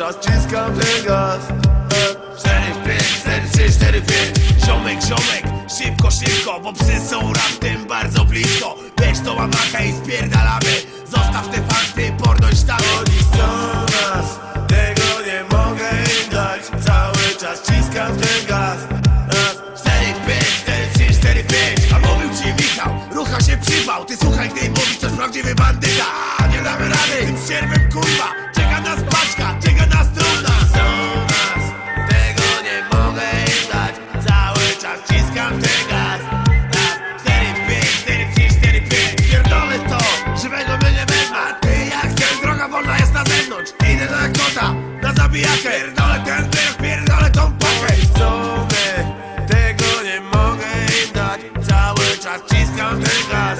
czas ciskam ten gaz. 4 w 5, 4 3, 4 5 Ziomek, ziomek, szybko, szybko Bo psy są raptem bardzo blisko. Weź to łamaka i spierdalamy. Zostaw te fakty, pornoś sztamy Oni chcą nas, tego nie mogę im dać. Cały czas ciskam ten gaz. Raz, 4 w 5, 4 3, 4 5 A mówił ci Michał, rucha się przypał Ty słuchaj, gdy mówi coś prawdziwy bandyta zabijakę Pierdolę ten wyrok, pierdolę tą pakę. Chcą mnie, tego nie mogę im dać. Cały czas ciskam ten gaz.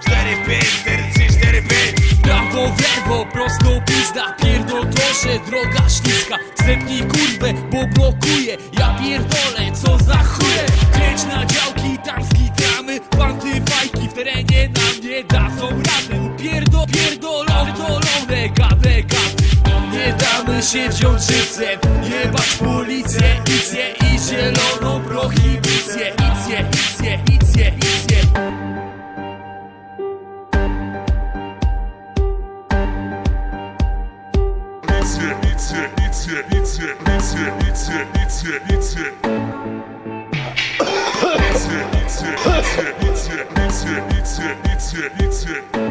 4, 5, 4, 3, 4, 5 Prawo, lewo, prosto pizda. Pierdol proszę, droga śliska. Stepnij kurwę, bo blokuje. Ja pierdolę, co za chuje. Kręć na działki, tam skitramy Panty, fajki w terenie nam nie dadzą rady. Upierdol, pierdolone, dolone Gadę, gadę damy się wziąć żywcem Jebać policję, icję i zieloną prohibicję Icję, icję, icję, icję icje, icje, icje, icje, icje, icje, icje. Icje, icje, icje, icje, icje, icje, icje, icje.